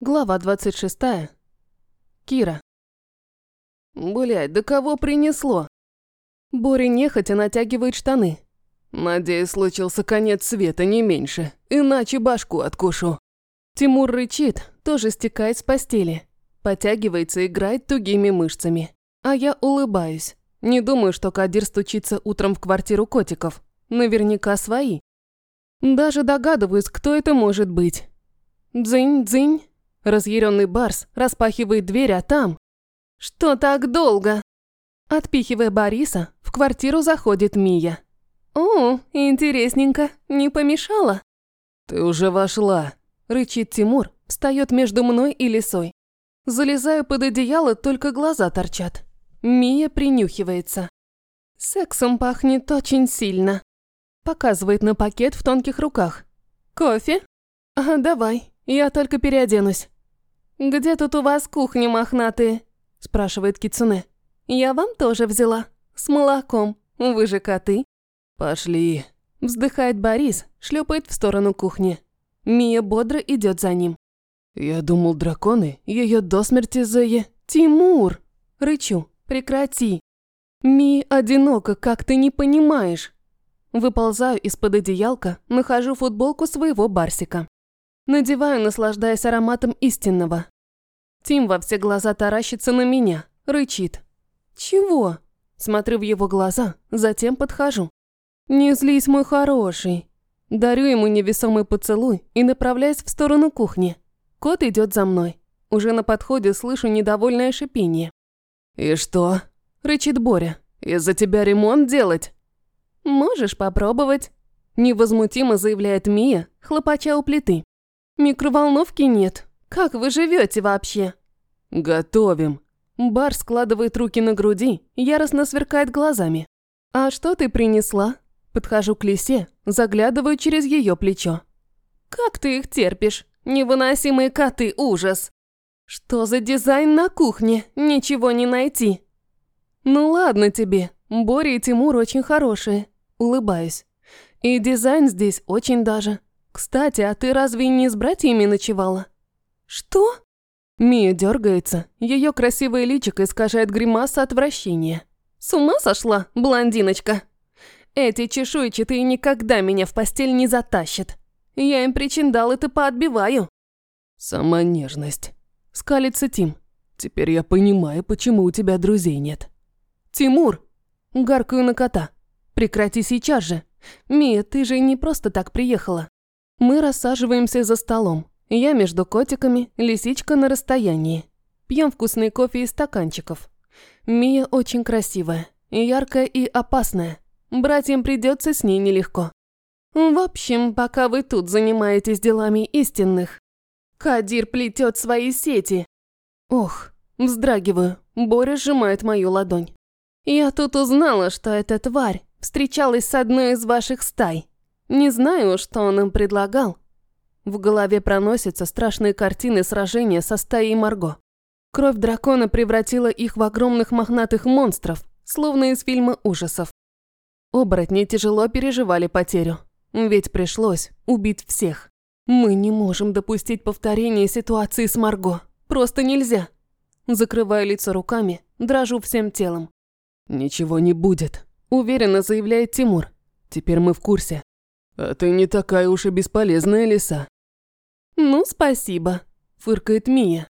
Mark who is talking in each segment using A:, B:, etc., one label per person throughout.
A: Глава 26. Кира. Блядь, да кого принесло? Боря нехотя натягивает штаны. Надеюсь, случился конец света, не меньше. Иначе башку откушу. Тимур рычит, тоже стекает с постели. Потягивается играет тугими мышцами. А я улыбаюсь. Не думаю, что Кадир стучится утром в квартиру котиков. Наверняка свои. Даже догадываюсь, кто это может быть. Дзынь-дзынь. Разъяренный Барс распахивает дверь, а там... Что так долго? Отпихивая Бориса, в квартиру заходит Мия. «О, интересненько, не помешала?» «Ты уже вошла», – рычит Тимур, встает между мной и лисой. Залезаю под одеяло, только глаза торчат. Мия принюхивается. «Сексом пахнет очень сильно», – показывает на пакет в тонких руках. «Кофе?» «А, давай, я только переоденусь». «Где тут у вас кухни мохнатые?» – спрашивает Кицуне. «Я вам тоже взяла. С молоком. Вы же коты». «Пошли», – вздыхает Борис, шлепает в сторону кухни. Мия бодро идет за ним. «Я думал, драконы ее до смерти зае...» «Тимур!» – рычу. «Прекрати!» «Ми одиноко, как ты не понимаешь!» Выползаю из-под одеялка, нахожу футболку своего Барсика. Надеваю, наслаждаясь ароматом истинного. Тим во все глаза таращится на меня, рычит. «Чего?» Смотрю в его глаза, затем подхожу. «Не злись, мой хороший». Дарю ему невесомый поцелуй и направляюсь в сторону кухни. Кот идет за мной. Уже на подходе слышу недовольное шипение. «И что?» – рычит Боря. «Из-за тебя ремонт делать?» «Можешь попробовать», – невозмутимо заявляет Мия, хлопача у плиты. Микроволновки нет. Как вы живете вообще? Готовим. Бар складывает руки на груди, яростно сверкает глазами. А что ты принесла? Подхожу к лисе, заглядываю через ее плечо. Как ты их терпишь? Невыносимые коты, ужас. Что за дизайн на кухне? Ничего не найти. Ну ладно тебе, Боря и Тимур очень хорошие. Улыбаюсь. И дизайн здесь очень даже. «Кстати, а ты разве не с братьями ночевала?» «Что?» Мия дергается, ее красивое личико искажает гримаса отвращения. «С ума сошла, блондиночка? Эти чешуйчатые никогда меня в постель не затащат. Я им причиндалы-то поотбиваю». «Сама нежность», – скалится Тим. «Теперь я понимаю, почему у тебя друзей нет». «Тимур!» – гаркаю на кота. «Прекрати сейчас же. Мия, ты же не просто так приехала. Мы рассаживаемся за столом. Я между котиками, лисичка на расстоянии. Пьем вкусный кофе из стаканчиков. Мия очень красивая, яркая и опасная. Братьям придется с ней нелегко. В общем, пока вы тут занимаетесь делами истинных, Кадир плетет свои сети. Ох, вздрагиваю. Боря сжимает мою ладонь. Я тут узнала, что эта тварь встречалась с одной из ваших стай. Не знаю, что он им предлагал. В голове проносятся страшные картины сражения со стаей Марго. Кровь дракона превратила их в огромных мохнатых монстров, словно из фильма ужасов. Оборотни тяжело переживали потерю, ведь пришлось убить всех. Мы не можем допустить повторения ситуации с Марго. Просто нельзя. Закрываю лицо руками, дрожу всем телом. «Ничего не будет», – уверенно заявляет Тимур. «Теперь мы в курсе. «А ты не такая уж и бесполезная лиса». «Ну, спасибо», – фыркает Мия.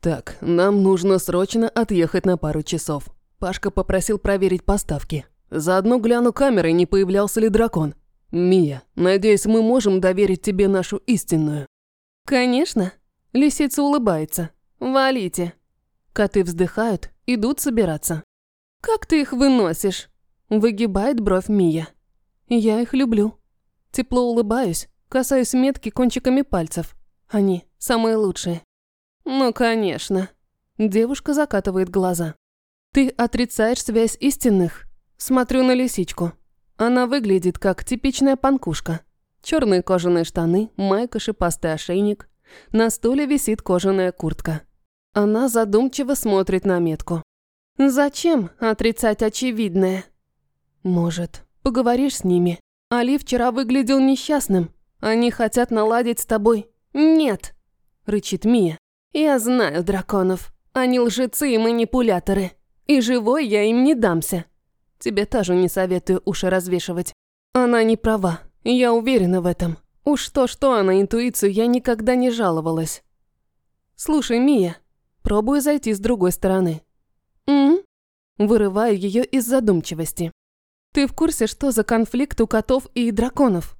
A: «Так, нам нужно срочно отъехать на пару часов. Пашка попросил проверить поставки. Заодно гляну камерой, не появлялся ли дракон. Мия, надеюсь, мы можем доверить тебе нашу истинную». «Конечно». Лисица улыбается. «Валите». Коты вздыхают, идут собираться. «Как ты их выносишь?» Выгибает бровь Мия. «Я их люблю». Тепло улыбаюсь, касаюсь метки кончиками пальцев. Они самые лучшие. Ну, конечно. Девушка закатывает глаза. Ты отрицаешь связь истинных? Смотрю на лисичку. Она выглядит как типичная панкушка. Черные кожаные штаны, майка, шипастый ошейник. На стуле висит кожаная куртка. Она задумчиво смотрит на метку. Зачем отрицать очевидное? Может, поговоришь с ними? Али вчера выглядел несчастным. Они хотят наладить с тобой. Нет. – рычит Мия. «Я знаю драконов. Они лжецы и манипуляторы. И живой я им не дамся. Тебе тоже не советую уши развешивать. Она не права, я уверена в этом. Уж то-что, а на интуицию я никогда не жаловалась. Слушай, Мия, пробую зайти с другой стороны. М? Вырываю ее из задумчивости. Ты в курсе, что за конфликт у котов и драконов?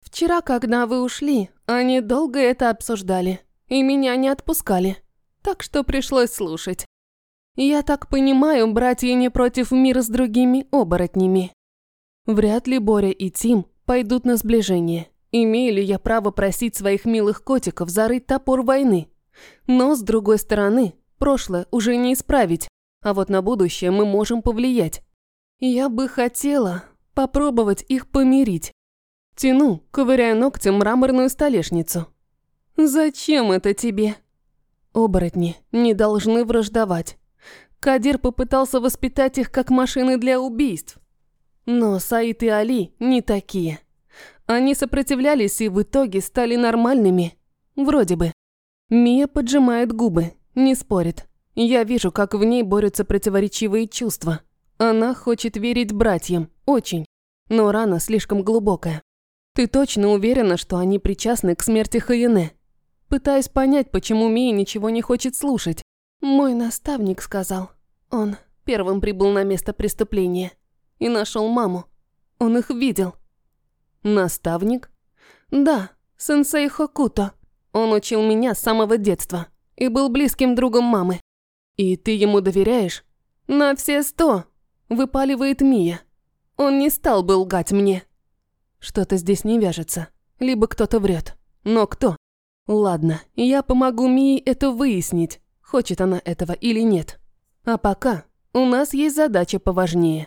A: Вчера, когда вы ушли, они долго это обсуждали и меня не отпускали, так что пришлось слушать. Я так понимаю, братья не против мира с другими оборотнями. Вряд ли Боря и Тим пойдут на сближение. Имею ли я право просить своих милых котиков зарыть топор войны? Но, с другой стороны, прошлое уже не исправить, а вот на будущее мы можем повлиять. Я бы хотела попробовать их помирить. Тяну, ковыряя ногтем мраморную столешницу. «Зачем это тебе?» Оборотни не должны враждовать. Кадир попытался воспитать их как машины для убийств. Но Саид и Али не такие. Они сопротивлялись и в итоге стали нормальными. Вроде бы. Мия поджимает губы, не спорит. Я вижу, как в ней борются противоречивые чувства. Она хочет верить братьям, очень. Но рана слишком глубокая. Ты точно уверена, что они причастны к смерти Хаене? Пытаюсь понять, почему Мия ничего не хочет слушать. Мой наставник сказал. Он первым прибыл на место преступления. И нашел маму. Он их видел. Наставник? Да, сенсей Хокуто. Он учил меня с самого детства. И был близким другом мамы. И ты ему доверяешь? На все сто. Выпаливает Мия. Он не стал бы лгать мне. Что-то здесь не вяжется. Либо кто-то врет. Но кто? Ладно, я помогу Мии это выяснить, хочет она этого или нет. А пока у нас есть задача поважнее.